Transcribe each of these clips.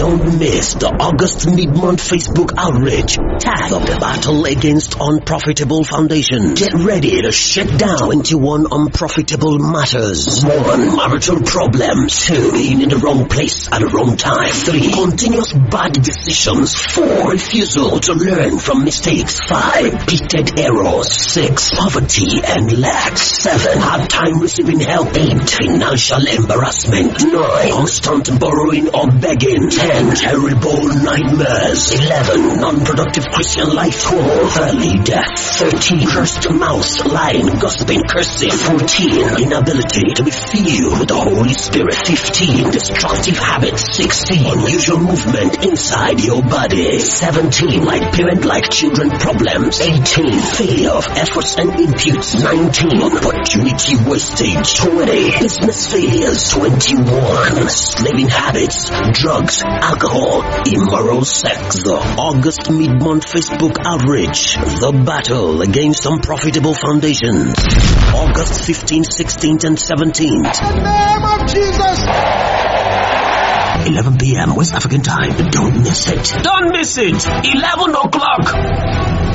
Don't miss the August mid-month Facebook outreach. Of the battle against unprofitable foundation. Get ready to shut down 21 unprofitable matters. One, marital problems. Two, being in the wrong place at the wrong time. Three, continuous bad decisions. Four, refusal to learn from mistakes. Five, repeated errors. Six, poverty and lack. Seven, hard time receiving help. Eight, financial embarrassment. Nine, constant borrowing or begging. Ten, terrible nightmares. Eleven, non-productive Christian life. Twelve, early death. Thirteen, cursed mouth, lying, gossiping, cursing. Fourteen, inability to be filled with the Holy Spirit. Fifteen, destructive habits. Sixteen, unusual movement inside your body. Seventeen, like parent-like children problems. Eighteen, failure of efforts and imputes, Nineteen, opportunity wastage. Twenty, business failures. Twenty-one, slaving habits, drugs, alcohol, immoral sex. The August mid-month Facebook outreach. The battle against unprofitable foundations. August 15th, 16th, and 17th. In the name of Jesus. 11 p.m. West African time. Don't miss it. Don't miss it. 11 o'clock.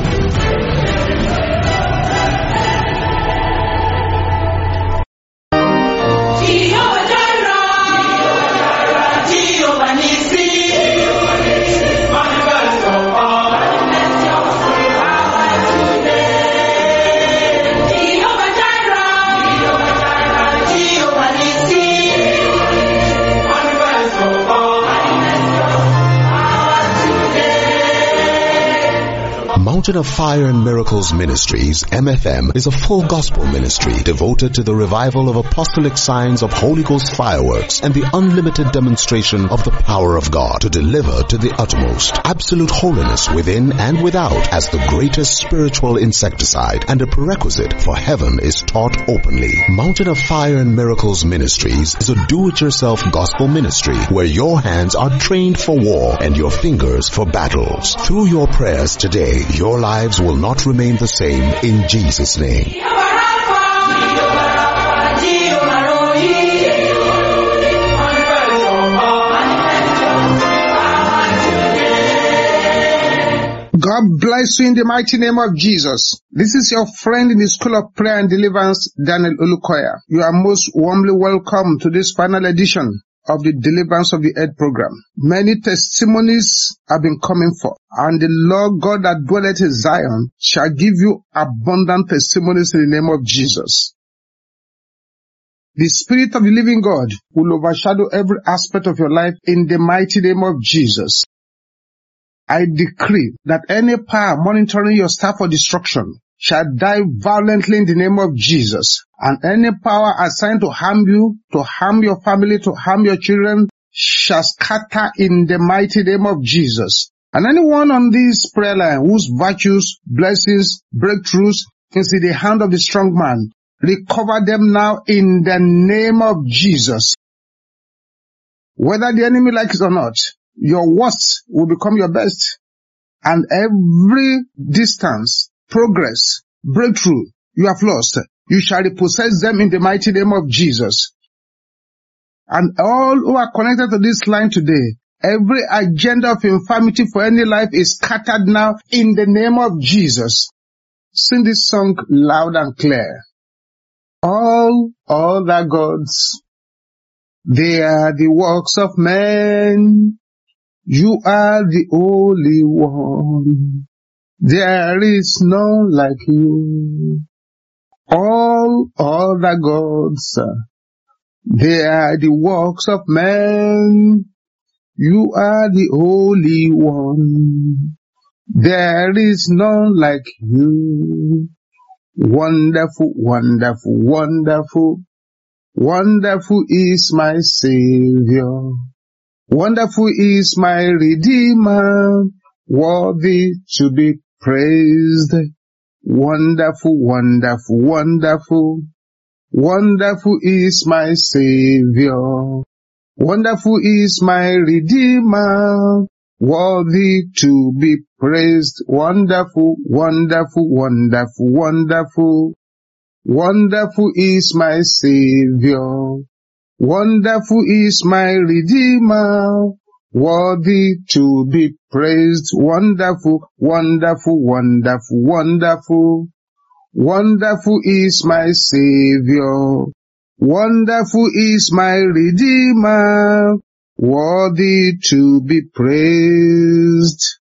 Mountain of Fire and Miracles Ministries, MFM, is a full gospel ministry devoted to the revival of apostolic signs of Holy Ghost fireworks and the unlimited demonstration of the power of God to deliver to the uttermost absolute holiness within and without as the greatest spiritual insecticide and a prerequisite for heaven is taught openly. Mountain of Fire and Miracles Ministries is a do-it-yourself gospel ministry where your hands are trained for war and your fingers for battles. Through your prayers today, your lives will not remain the same in Jesus' name. God bless you in the mighty name of Jesus. This is your friend in the School of Prayer and Deliverance, Daniel Olukoya. You are most warmly welcome to this final edition of the Deliverance of the Earth program. Many testimonies have been coming forth, and the Lord God that dwelleth in Zion shall give you abundant testimonies in the name of Jesus. The Spirit of the living God will overshadow every aspect of your life in the mighty name of Jesus. I decree that any power monitoring your staff for destruction shall die violently in the name of Jesus. And any power assigned to harm you, to harm your family, to harm your children shall scatter in the mighty name of Jesus. And anyone on this prayer line whose virtues, blessings, breakthroughs in the hand of the strong man, recover them now in the name of Jesus. Whether the enemy likes it or not, your worst will become your best. And every distance, progress, breakthrough you have lost, you shall repossess them in the mighty name of Jesus. And all who are connected to this line today, every agenda of infirmity for any life is scattered now in the name of Jesus. Sing this song loud and clear. All other gods, they are the works of men. You are the only one. There is none like you. All other gods, they are the works of men. You are the only one. There is none like you. Wonderful, wonderful, wonderful. Wonderful is my Savior. Wonderful is my Redeemer, worthy to be praised. Wonderful, wonderful, wonderful. Wonderful is my Savior. Wonderful is my Redeemer, worthy to be praised. Wonderful, wonderful, wonderful, wonderful. Wonderful is my Savior. Wonderful is my Redeemer, worthy to be praised. Wonderful, wonderful, wonderful, wonderful. Wonderful is my Savior. Wonderful is my Redeemer. Worthy to be praised.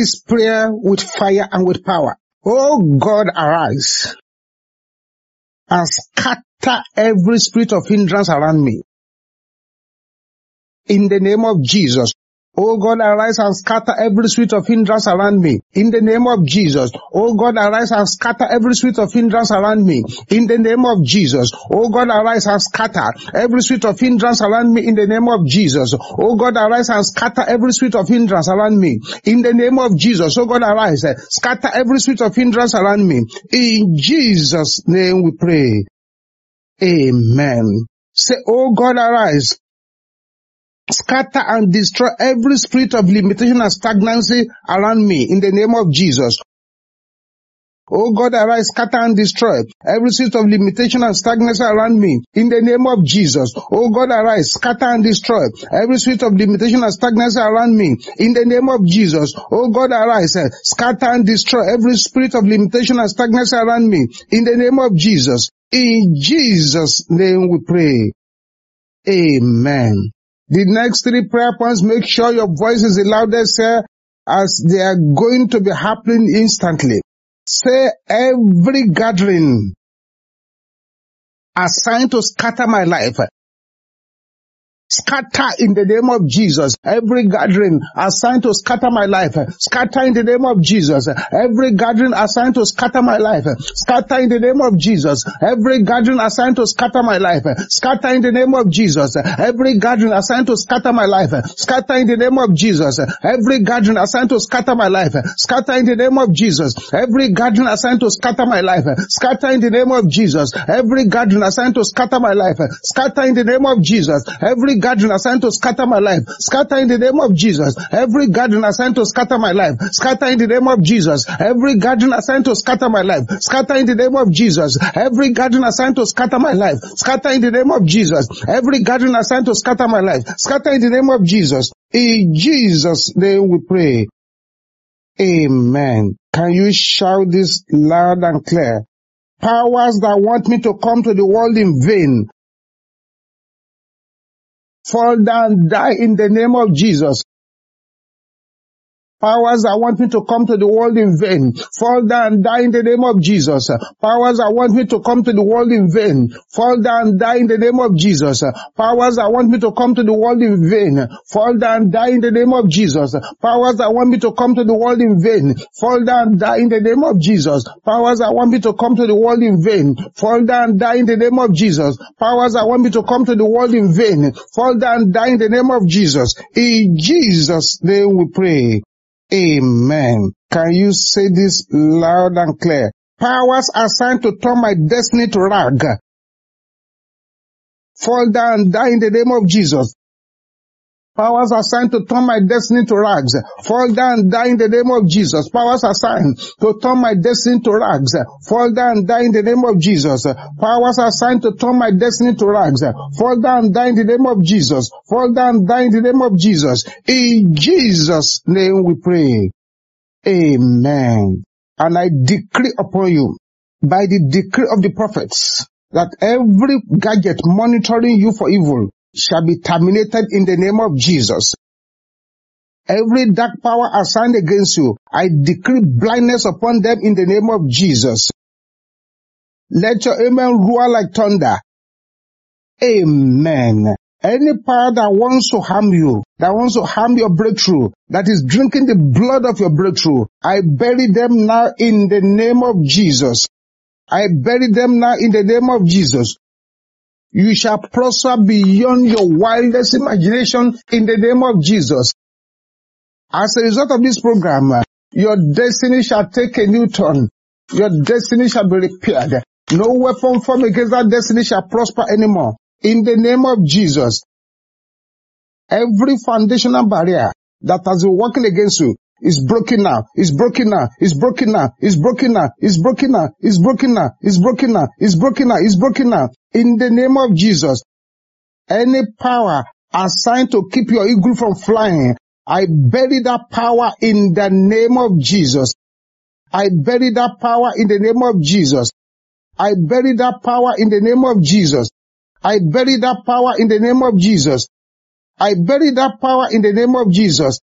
This prayer with fire and with power. Oh God, arise and scatter every spirit of hindrance around me. In the name of Jesus. Oh God, arise and scatter every spirit of hindrance around me. In the name of Jesus. Oh God, arise and scatter every spirit of hindrance around me. In the name of Jesus. Oh God, arise and scatter every spirit of hindrance around me. In the name of Jesus. Oh God, arise and scatter every spirit of hindrance around me. In the name of Jesus. Oh God, arise. eh, Scatter every spirit of hindrance around me. In Jesus' name we pray. Amen. Say, Oh God, arise scatter and destroy every spirit of limitation and stagnancy around me in the name of Jesus. Oh God, arise, scatter and destroy every spirit of limitation and stagnancy around me in the name of Jesus. Oh God, arise, scatter and destroy every spirit of limitation and stagnancy around me in the name of Jesus. Oh God, arise, eh, scatter and destroy every spirit of limitation and stagnancy around me in the name of Jesus. In Jesus' name we pray. Amen. The next three prayer points, make sure your voice is the loudest here as they are going to be happening instantly. Say every gathering assigned to scatter my life. Scatter in the name of Jesus. Every gathering assigned to scatter my life. Scatter in the name of Jesus. Every gathering assigned to scatter my life. Scatter in the name of Jesus. Every gathering assigned to scatter my life. Scatter in the name of Jesus. Every gathering assigned to scatter my life. Scatter in the name of Jesus. Every gathering assigned to scatter my life. Scatter in the name of Jesus. Every gathering assigned to scatter my life. Scatter in the name of Jesus. Every gathering assigned to scatter my life. Scatter in the name of Jesus. Every gathering assigned to scatter my life. Scatter in the name of Jesus. Every gathering assigned to scatter my life. Scatter in the name of Jesus. Every gathering assigned to scatter my life. Scatter in the name of Jesus. Every gathering assigned to scatter my life. Scatter in the name of Jesus. Every gathering assigned to scatter my life. Scatter in the name of Jesus. In Jesus' name we pray. Amen. Can you shout this loud and clear? Powers that want me to come to the world in vain, fall down, die in the name of Jesus. Powers that want me to come to the world in vain, fall down, die in the name of Jesus. Powers that want me to come to the world in vain, fall down, die in the name of Jesus. Powers that want me to come to the world in vain, fall down, die in the name of Jesus. Powers that want me to come to the world in vain, fall down, die in the name of Jesus. Powers that want me to come to the world in vain, fall down, die in the name of Jesus. Powers that want me to come to the world in vain, fall down, die in the name of Jesus. In Jesus' name we pray. Amen. Can you say this loud and clear? Powers assigned to turn my destiny to rag. Fall down, die in the name of Jesus. Powers assigned to turn my destiny to rags. Fall down, die in the name of Jesus. Powers assigned to turn my destiny to rags. Fall down, die in the name of Jesus. Powers assigned to turn my destiny to rags. Fall down, die in the name of Jesus. Fall down, die in the name of Jesus. In Jesus' name we pray. Amen. And I decree upon you by the decree of the prophets that every gadget monitoring you for evil shall be terminated in the name of Jesus. Every dark power assigned against you, I decree blindness upon them in the name of Jesus. Let your amen roar like thunder. Amen. Any power that wants to harm you, that wants to harm your breakthrough, that is drinking the blood of your breakthrough, I bury them now in the name of Jesus. I bury them now in the name of Jesus. You shall prosper beyond your wildest imagination in the name of Jesus. As a result of this program, your destiny shall take a new turn. Your destiny shall be repaired. No weapon formed against that destiny shall prosper anymore. In the name of Jesus, every foundational barrier that has been working against you is broken now, is broken now, is broken now, is broken now, is broken now, is broken now, is broken now, is broken now, is broken now. In the name of Jesus, any power assigned to keep your eagle from flying, I bury that power in the name of Jesus. I bury that power in the name of Jesus. I bury that power in the name of Jesus. I bury that power in the name of Jesus. I bury that power in the name of Jesus.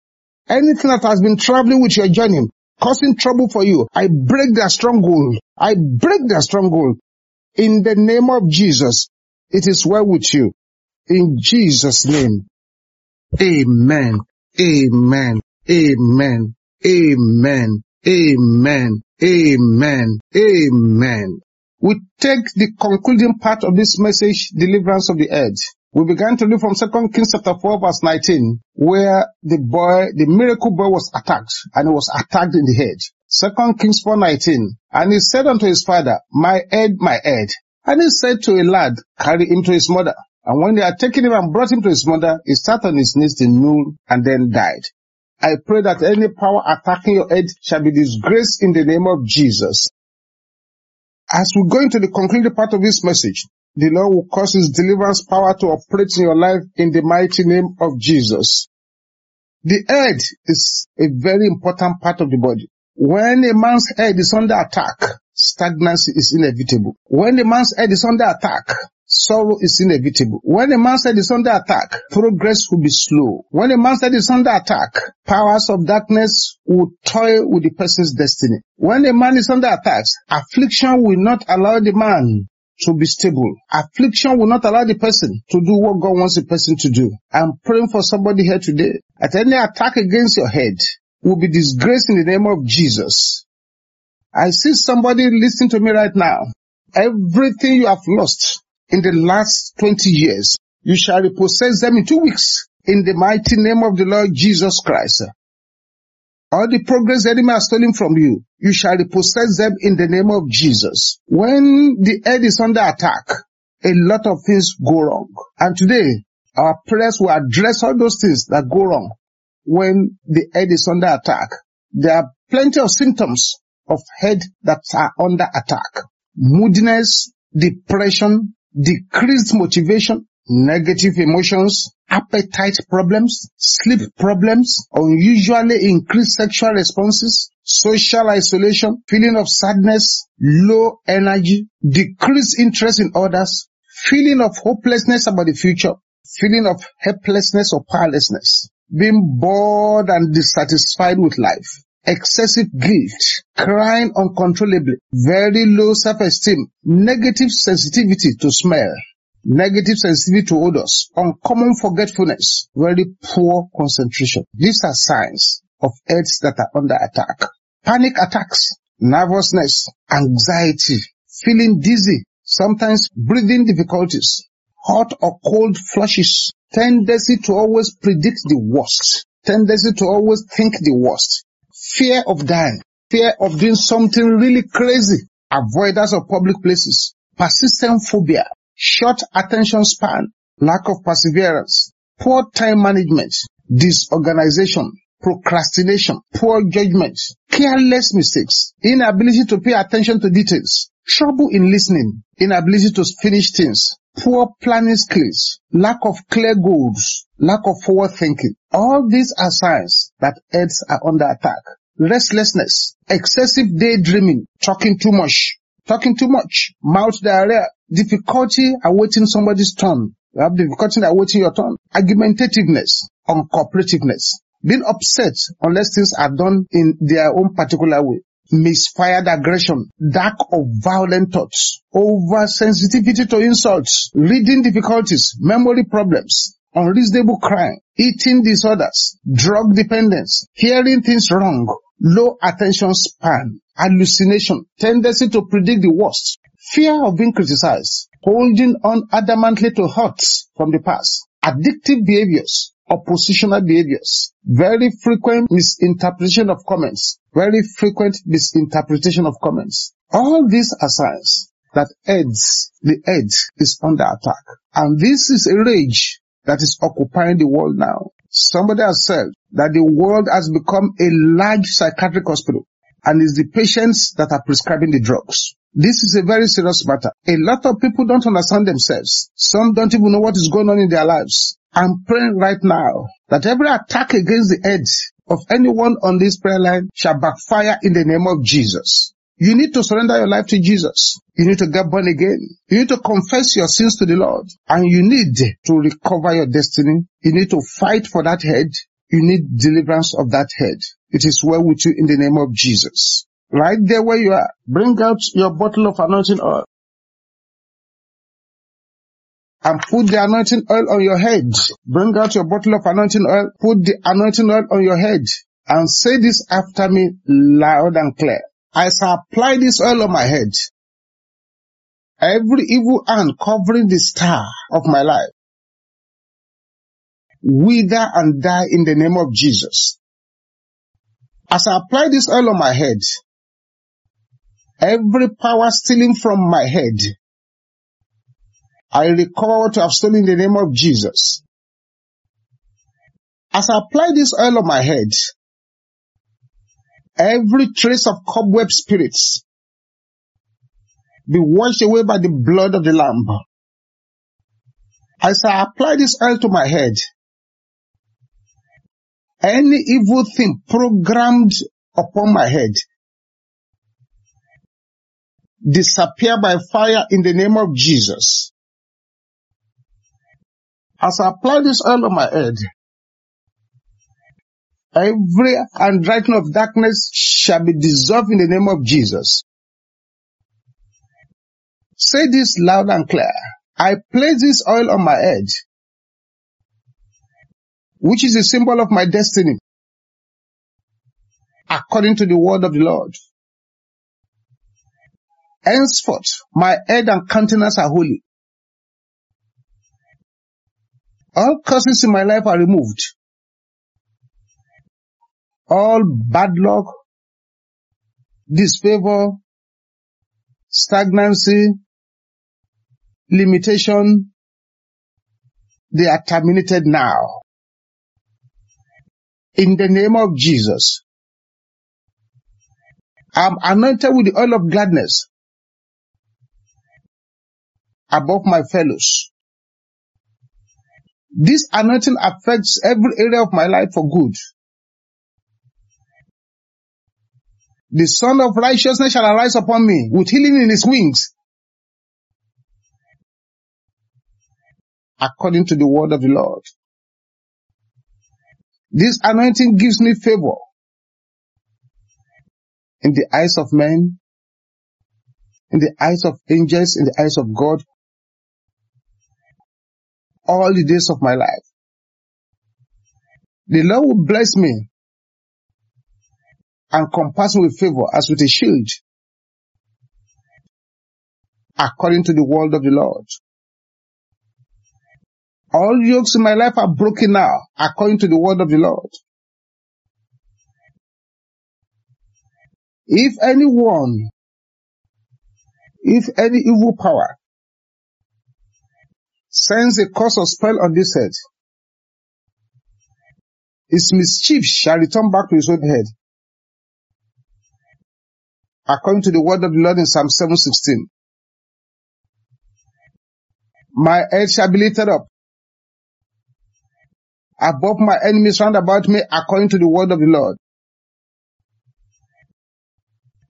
Anything that has been traveling with your journey, causing trouble for you, I break their stronghold. I break their stronghold. In the name of Jesus, it is well with you. In Jesus' name. Amen. Amen. Amen. Amen. Amen. Amen. Amen. We take the concluding part of this message, deliverance of the edge. We began to read from 2 Kings chapter 4 verse 19, where the boy, the miracle boy was attacked, and he was attacked in the head. 2 Kings 4:19, and he said unto his father, My head, my head. And he said to a lad, Carry him to his mother. And when they had taken him and brought him to his mother, he sat on his knees till noon and then died. I pray that any power attacking your head shall be disgraced in the name of Jesus. As we go into the concluding part of this message, the Lord will cause His deliverance power to operate in your life in the mighty name of Jesus. The head is a very important part of the body. When a man's head is under attack, stagnancy is inevitable. When a man's head is under attack, sorrow is inevitable. When a man's head is under attack, progress will be slow. When a man's head is under attack, powers of darkness will toy with the person's destiny. When a man is under attack, affliction will not allow the man to be stable. Affliction will not allow the person to do what God wants the person to do. I'm praying for somebody here today. At any attack against your head will be disgraced in the name of Jesus. I see somebody listening to me right now. Everything you have lost in the last 20 years, you shall repossess them in two weeks in the mighty name of the Lord Jesus Christ. All the progress the enemy has stolen from you, you shall repossess them in the name of Jesus. When the head is under attack, a lot of things go wrong. And today, our prayers will address all those things that go wrong when the head is under attack. There are plenty of symptoms of head that are under attack. Moodiness, depression, decreased motivation, negative emotions, appetite problems, sleep problems, unusually increased sexual responses, social isolation, feeling of sadness, low energy, decreased interest in others, feeling of hopelessness about the future, feeling of helplessness or powerlessness, being bored and dissatisfied with life, excessive guilt, crying uncontrollably, very low self-esteem, negative sensitivity to smell, negative sensitivity to odors, uncommon forgetfulness, very poor concentration. These are signs of heads that are under attack. Panic attacks, nervousness, anxiety, feeling dizzy, sometimes breathing difficulties, hot or cold flushes, tendency to always predict the worst, tendency to always think the worst, fear of dying, fear of doing something really crazy, avoidance of public places, persistent phobia, short attention span, lack of perseverance, poor time management, disorganization, procrastination, poor judgment, careless mistakes, inability to pay attention to details, trouble in listening, inability to finish things, poor planning skills, lack of clear goals, lack of forward thinking. All these are signs that heads are under attack. Restlessness, excessive daydreaming, talking too much, talking too much, mouth diarrhea, difficulty awaiting somebody's turn. You have difficulty awaiting your turn. Argumentativeness, uncooperativeness, being upset unless things are done in their own particular way. Misfired aggression, lack of violent thoughts, oversensitivity to insults, reading difficulties, memory problems, unreasonable crime, eating disorders, drug dependence, hearing things wrong, low attention span, hallucination, tendency to predict the worst, fear of being criticized, holding on adamantly to hurts from the past, addictive behaviors, oppositional behaviors, very frequent misinterpretation of comments, very frequent misinterpretation of comments. All these are signs that AIDS, the AIDS is under attack. And this is a rage that is occupying the world now. Somebody has said that the world has become a large psychiatric hospital and it's the patients that are prescribing the drugs. This is a very serious matter. A lot of people don't understand themselves. Some don't even know what is going on in their lives. I'm praying right now that every attack against the heads of anyone on this prayer line shall backfire in the name of Jesus. You need to surrender your life to Jesus. You need to get born again. You need to confess your sins to the Lord. And you need to recover your destiny. You need to fight for that head. You need deliverance of that head. It is well with you in the name of Jesus. Right there where you are, bring out your bottle of anointing oil. And put the anointing oil on your head. Bring out your bottle of anointing oil. Put the anointing oil on your head. And say this after me loud and clear. As I apply this oil on my head, every evil hand covering the star of my life, wither and die in the name of Jesus. As I apply this oil on my head, every power stealing from my head, I what I have stolen in the name of Jesus. As I apply this oil on my head, every trace of cobweb spirits be washed away by the blood of the Lamb. As I apply this oil to my head, any evil thing programmed upon my head, disappear by fire in the name of Jesus. As I apply this oil on my head, every handwriting of darkness shall be dissolved in the name of Jesus. Say this loud and clear. I place this oil on my head, which is a symbol of my destiny, according to the word of the Lord. Henceforth, my head and countenance are holy. All curses in my life are removed. All bad luck, disfavor, stagnancy, limitation, they are terminated now. In the name of Jesus, I'm anointed with the oil of gladness above my fellows. This anointing affects every area of my life for good. The Son of Righteousness shall arise upon me with healing in his wings, according to the word of the Lord. This anointing gives me favor in the eyes of men, in the eyes of angels, in the eyes of God, all the days of my life. The Lord will bless me and compass me with favor as with a shield, according to the word of the Lord. All yokes in my life are broken now, according to the word of the Lord. If anyone, if any evil power sends a curse or spell on this head, his mischief shall return back to his own head. According to the word of the Lord in Psalm 7:16. My head shall be lifted up above my enemies round about me, according to the word of the Lord.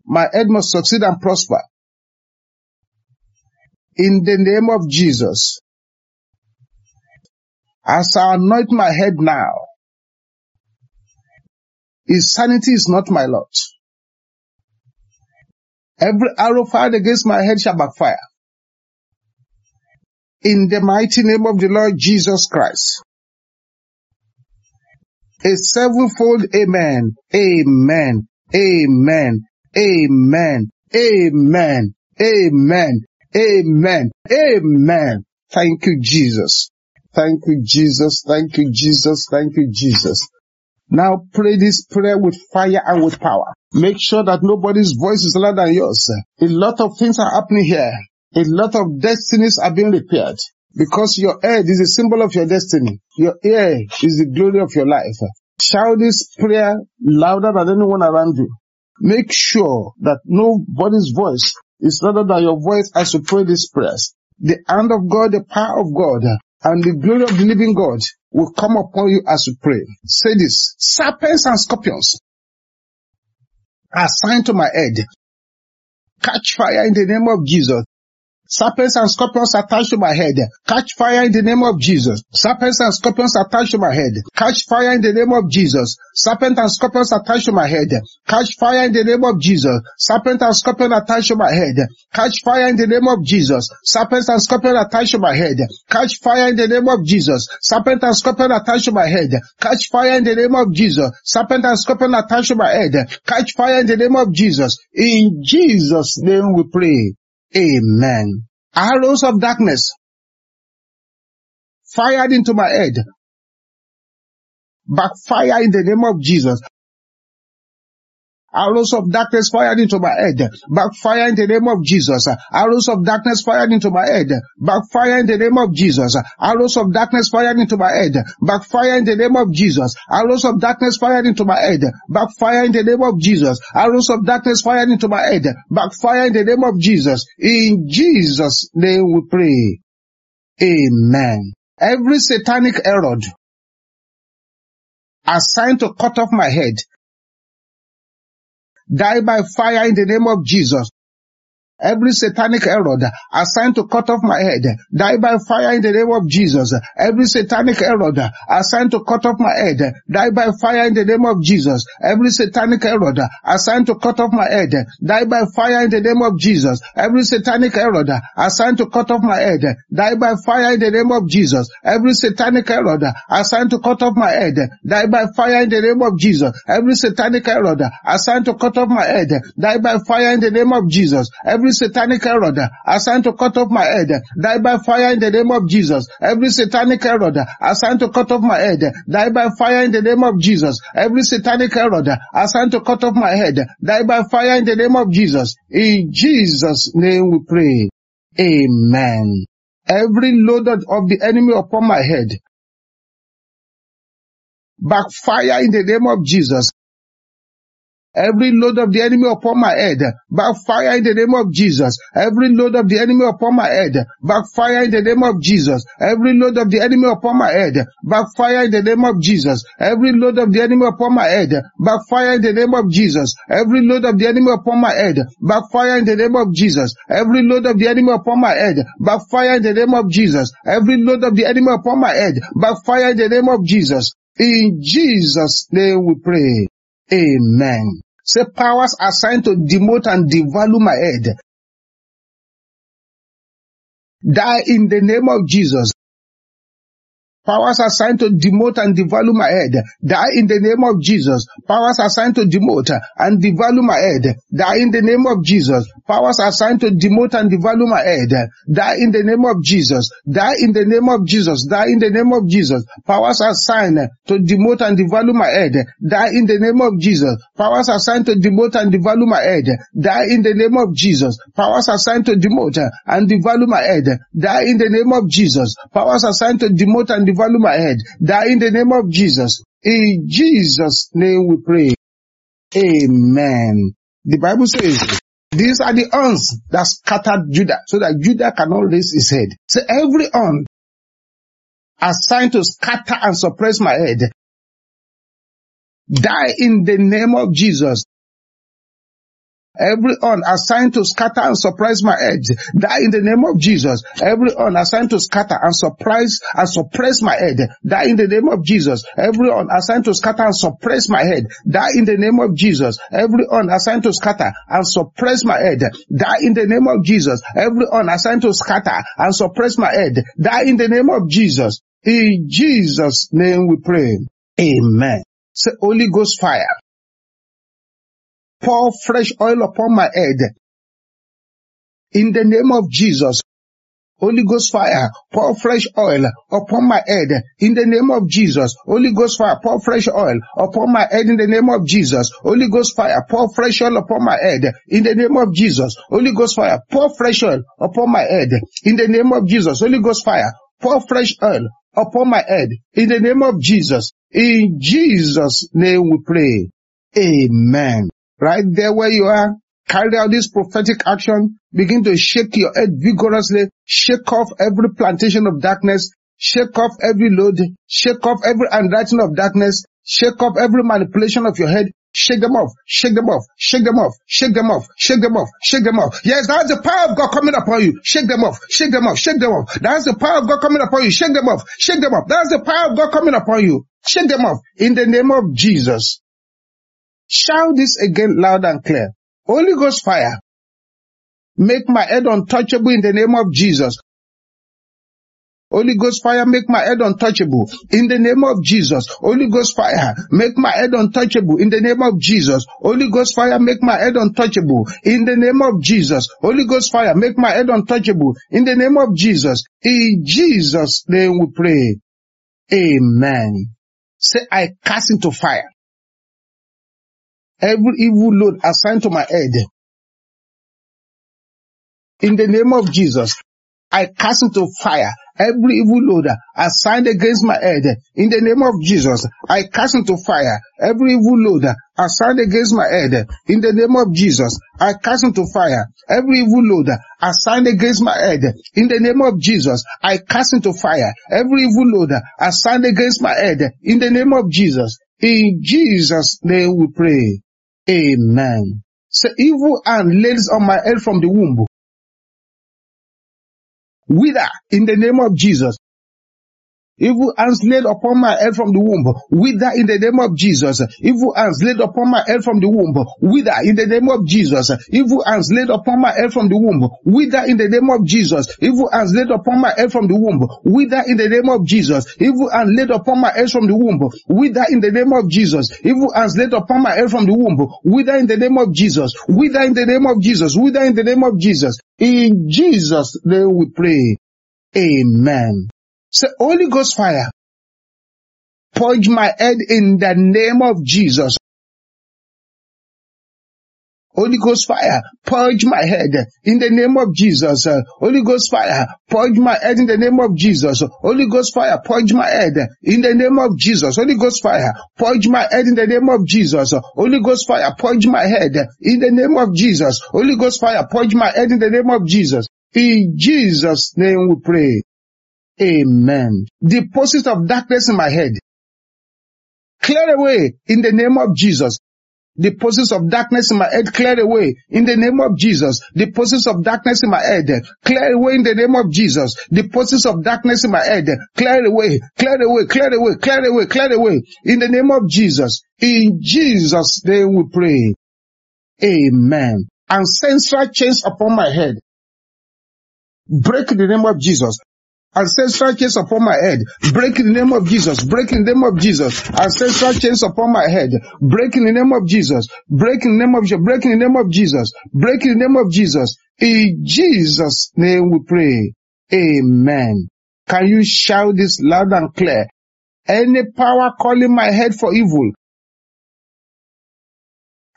My head must succeed and prosper. In the name of Jesus. As I anoint my head now, his sanity is not my lot. Every arrow fired against my head shall backfire. In the mighty name of the Lord Jesus Christ. A sevenfold amen, amen, amen, amen, amen, amen, amen, amen. Thank you, Jesus. Thank you, Jesus. Thank you, Jesus. Thank you, Jesus. Now pray this prayer with fire and with power. Make sure that nobody's voice is louder than yours. A lot of things are happening here. A lot of destinies are being repaired because your head is a symbol of your destiny. Your ear is the glory of your life. Shout this prayer louder than anyone around you. Make sure that nobody's voice is louder than your voice as you pray these prayers. The hand of God, the power of God, and the glory of the living God will come upon you as you pray. Say this, serpents and scorpions are assigned to my head. Catch fire in the name of Jesus. Serpents and scorpions attached to my head. Catch fire in the name of Jesus. Serpents and scorpions attached to my head. Catch fire in the name of Jesus. Serpent and scorpions attached to my head. Catch fire in the name of Jesus. Serpent and scorpion attached to my head. Catch fire in the name of Jesus. Serpent and scorpion attached to my head. Catch fire in the name of Jesus. Serpent and scorpion attached to my head. Catch fire in the name of Jesus. Serpent and scorpion attached to my head. Catch fire in the name of Jesus. In Jesus' name we pray. Amen. Arrows of darkness fired into my head. Backfire in the name of Jesus. Arrows of darkness fired into my head. Backfire in the name of Jesus. Arrows of darkness fired into my head. Backfire in the name of Jesus. Arrows of darkness fired into my head. Backfire in the name of Jesus. Arrows of darkness fired into my head. Backfire in the name of Jesus. Arrows of darkness fired into my head. Backfire in the name of Jesus. In Jesus' name we pray. Amen. Every satanic error assigned to cut off my head die by fire in the name of Jesus. Every satanic error assigned to cut off my head, die by fire in the name of Jesus. Every satanic error assigned to cut off my head, die by fire in the name of Jesus. Every satanic error assigned to cut off my head, die by fire in the name of Jesus. Every satanic error assigned to cut off my head, die by fire in the name of Jesus. Every satanic error assigned to cut off my head, die by fire in the name of Jesus. Every satanic error assigned to cut off my head, die by fire in the name of Jesus. Every satanic error uh, assigned to cut off my head, uh, die by fire in the name of Jesus. Every satanic error uh, assigned to cut off my head, die by fire in the name of Jesus. Every satanic error assigned to cut off my head, die by fire in the name of Jesus. In Jesus' name we pray. Amen. Every load of the enemy upon my head, backfire in the name of Jesus. Every load of the enemy upon my head, backfire in the name of Jesus. Every load of the enemy upon my head, backfire in the name of Jesus. Every load of the enemy upon my head, backfire in the name of Jesus. Every load of the enemy upon my head, backfire in the name of Jesus. Every load of the enemy upon my head, backfire in the name of Jesus. Every load of the enemy upon my head, backfire in the name of Jesus. Every load of the enemy upon my head, backfire in the name of Jesus. In Jesus' name we pray. Amen. Say powers assigned to demote and devalue my head. Die in the name of Jesus. Powers assigned to demote and devalue my head, die in the name of Jesus. Powers assigned to demote and devalue my head, die in the name of Jesus. Powers assigned to demote and devalue my head, die in the name of Jesus. Die in the name of Jesus. Die in the name of Jesus. Powers assigned to demote and devalue my head, die in the name of Jesus. Powers assigned to demote and devalue my head, die in the name of Jesus. Powers assigned to demote and devalue my head, die in the name of Jesus. Powers assigned to demote and devalue my head. Die in the name of Jesus. In Jesus' name we pray. Amen. The Bible says, these are the horns that scattered Judah so that Judah cannot raise his head. So every horn assigned to scatter and suppress my head, die in the name of Jesus. Every on assigned to scatter and surprise my head, die in the name of Jesus. Every on assigned to scatter and surprise and suppress my head, die in the name of Jesus. Every on assigned to scatter and suppress my head, die in the name of Jesus. Every on assigned to scatter and suppress my head, die in the name of Jesus. Every on assigned to scatter and suppress my head, die in the name of Jesus. In Jesus' name we pray. Amen. Say Holy Ghost fire pour fresh oil upon my head. In the name of Jesus, Holy Ghost fire, pour fresh oil upon my head in the name of Jesus. Holy Ghost fire, pour fresh oil upon my head in the name of Jesus. Holy Ghost fire, pour fresh oil upon my head in the name of Jesus. Holy Ghost fire, pour fresh oil upon my head in the name of Jesus. Holy Ghost fire, pour fresh oil upon my head in the name of Jesus. In Jesus' name we pray. Amen right there where you are, carry out this prophetic action, begin to shake your head vigorously, shake off every plantation of darkness, shake off every load, shake off every handwriting of darkness, shake off every manipulation of your head, shake them off, shake them off, shake them off, shake them off, shake them off, shake them off. Yes, that's the power of God coming upon you. Shake them off, shake them off, shake them off. That's the power of God coming upon you. Shake them off, shake them off. That's the power of God coming upon you. Shake them off in the name of Jesus. Shout this again loud and clear. Holy Ghost fire. Make my head untouchable in the name of Jesus. Holy Ghost fire, make my head untouchable in the name of Jesus. Holy Ghost fire, make my head untouchable in the name of Jesus. Holy Ghost fire, make my head untouchable in the name of Jesus. Holy Ghost fire, make my head untouchable in the name of Jesus. In Jesus' name we pray. Amen. Say, I cast into fire every evil load assigned to my head. In the name of Jesus, I cast into fire every evil load assigned against my head. In the name of Jesus, I cast into fire every evil load assigned against my head. In the name of Jesus, I cast into fire every evil load assigned against my head. In the name of Jesus, I cast into fire every evil load assigned against my head. In the name of Jesus, in Jesus' name we pray. Amen. Say, evil hand lays on my head from the womb. Wither in the name of Jesus. Evil hands laid upon my head from the womb. Wither in the name of Jesus. Evil hands laid upon my head from the womb. Wither in the name of Jesus. Evil hands laid upon my head from the womb. Wither in the name of Jesus. Evil hands laid upon my head from the womb. Wither in the name of Jesus. Evil hands laid upon my head from the womb. Wither in the name of Jesus. Evil hands laid upon my head from the womb. Wither in the name of Jesus. Wither in the name of Jesus. Wither in the name of Jesus. In Jesus' name we pray. Amen. Say, Holy Ghost fire, purge my head in the name of Jesus. Holy Ghost fire, purge my head in the name of Jesus. Holy Ghost fire, purge my head in the name of Jesus. Holy Ghost fire, purge my head in the name of Jesus. Holy Ghost fire, purge my head in the name of Jesus. Holy Ghost fire, purge my head in the name of Jesus. Holy Ghost fire, purge my head in the name of Jesus. In Jesus' name we pray. Amen. Deposit of darkness in my head. Clear away in the name of Jesus. Deposits of darkness in my head, clear away in the name of Jesus. Deposits of darkness in my head, clear away in the name of Jesus. Deposits of darkness in my head, clear away, clear away, clear away, clear away, clear away in the name of Jesus. In Jesus' name we pray. Amen. Ancestral chains upon my head. Break in the name of Jesus ancestral chains upon my head, break in the name of Jesus, break in the name of Jesus, ancestral chains upon my head, break in the name of Jesus, break in the name of Jesus, break in the name of Jesus, break in the name of Jesus. In Jesus' name we pray. Amen. Can you shout this loud and clear? Any power calling my head for evil,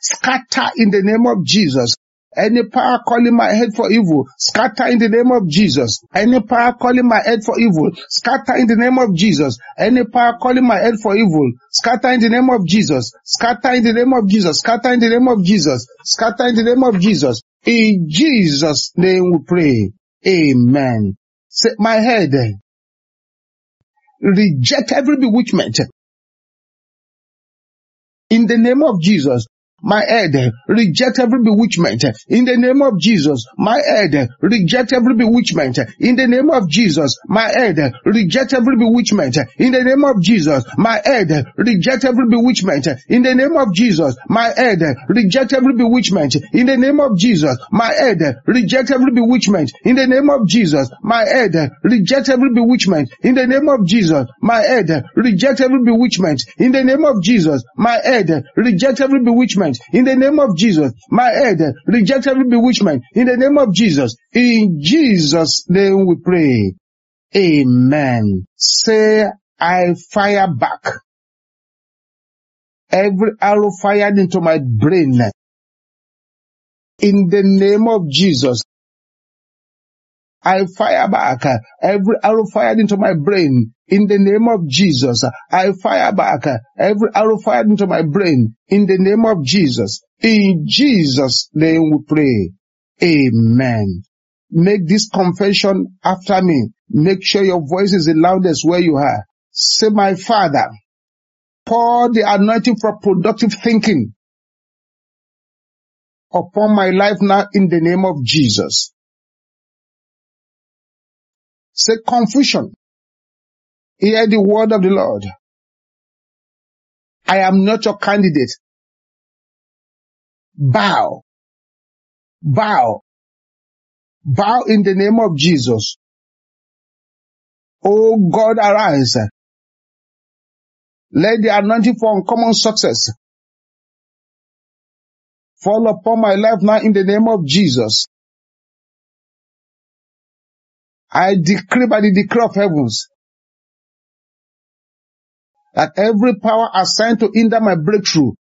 scatter in the name of Jesus. Any power calling my head for evil, scatter in the name of Jesus. Any power calling my head for evil, scatter in the name of Jesus. Any power calling my head for evil, scatter in the name of Jesus. Scatter in the name of Jesus. Scatter in the name of Jesus. Scatter in the name of Jesus. In Jesus' name we pray. Amen. Set my head, eh, reject every bewitchment. In the name of Jesus, my head, reject every bewitchment. In the name of Jesus, my head, reject every bewitchment. In the name of Jesus, my head, reject every bewitchment. In the name of Jesus, my head, reject every bewitchment. In the name of Jesus, my head, reject every bewitchment. In the name of Jesus, my head, reject every bewitchment. In the name of Jesus, my head, reject every bewitchment. In the name of Jesus, my head, reject every bewitchment. In the name of Jesus, my head, reject every bewitchment in the name of Jesus. My head, reject every bewitchment in the name of Jesus. In Jesus' name we pray. Amen. Say, I fire back every arrow fired into my brain. In the name of Jesus, I fire back every arrow fired into my brain in the name of Jesus. I fire back every arrow fired into my brain in the name of Jesus. In Jesus' name we pray. Amen. Make this confession after me. Make sure your voice is the loudest where you are. Say, my father, pour the anointing for productive thinking upon my life now in the name of Jesus. Say confusion. Hear the word of the Lord. I am not your candidate. Bow. Bow. Bow in the name of Jesus. Oh God, arise. Let the anointing for uncommon success fall upon my life now in the name of Jesus. I decree by the decree of heavens that every power assigned to hinder my breakthrough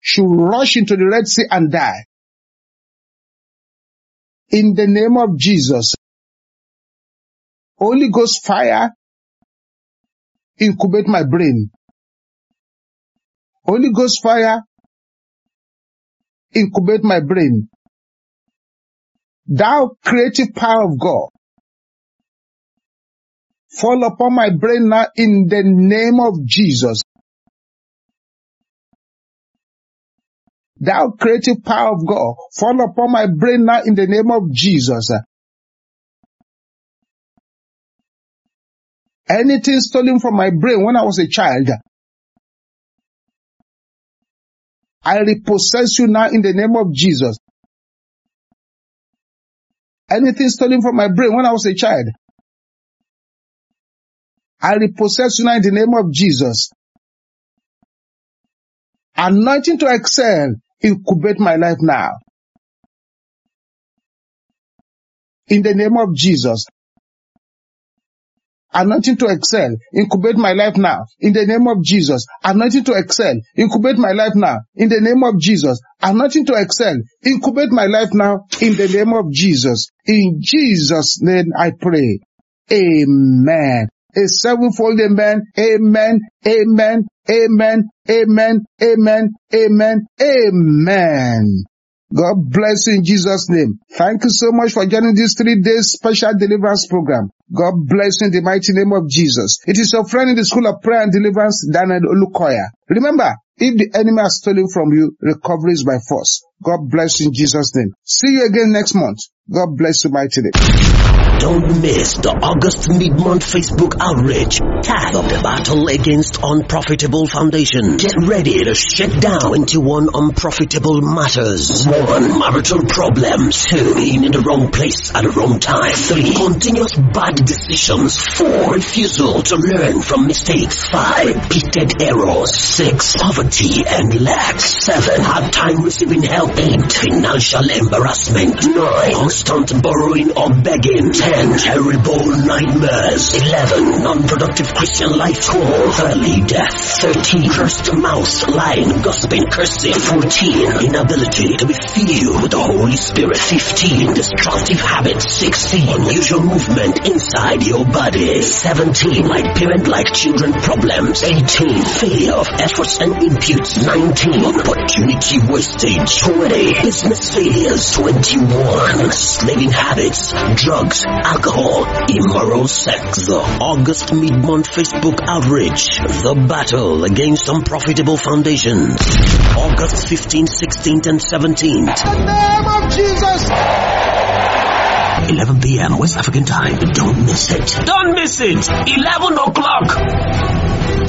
should rush into the Red Sea and die. In the name of Jesus, Holy Ghost fire incubate my brain. Holy Ghost fire incubate my brain. Thou creative power of God, fall upon my brain now in the name of Jesus. Thou creative power of God, fall upon my brain now in the name of Jesus. Anything stolen from my brain when I was a child, I repossess you now in the name of Jesus. Anything stolen from my brain when I was a child, I repossess you now in the name of Jesus. Anointing to excel, incubate my life now. In the name of Jesus. Anointing to excel, incubate my life now. In the name of Jesus. Anointing to excel, incubate my life now. In the name of Jesus. Anointing to excel, incubate my life now. In the name of Jesus. In Jesus' name I pray. Amen. A sevenfold amen, amen, amen, amen, amen, amen, amen, amen. God bless you in Jesus' name. Thank you so much for joining this three days special deliverance program. God bless you in the mighty name of Jesus. It is your friend in the school of prayer and deliverance, Daniel Olukoya. Remember, if the enemy has stolen from you, recovery is by force. God bless you in Jesus' name. See you again next month. God bless you mightily. Don't miss the August mid-month Facebook outreach. Tag of the battle against unprofitable foundation. Get ready to shut down 21 unprofitable matters. One, marital problems. Two, being in the wrong place at the wrong time. Three, continuous bad decisions. Four, refusal to learn from mistakes. Five, repeated errors. Six, poverty and lack. Seven, hard time receiving help. Eight, financial embarrassment. Nine, constant borrowing or begging. Ten, terrible nightmares. Eleven, non-productive Christian life. Twelve, early death. Thirteen, cursed mouth, lying, gossiping, cursing. Fourteen, inability to be filled with the Holy Spirit. Fifteen, destructive habits. Sixteen, unusual movement inside your body. Seventeen, like parent-like children problems. Eighteen, failure of efforts and imputes. Nineteen, opportunity wastage. Twenty, business failures. Twenty-one, slaving habits, drugs, alcohol, immoral sex. The August mid-month Facebook outreach. The battle against unprofitable foundations. August 15th, 16th, and 17th. In the name of Jesus. 11 p.m. West African time. Don't miss it. Don't miss it. 11 o'clock.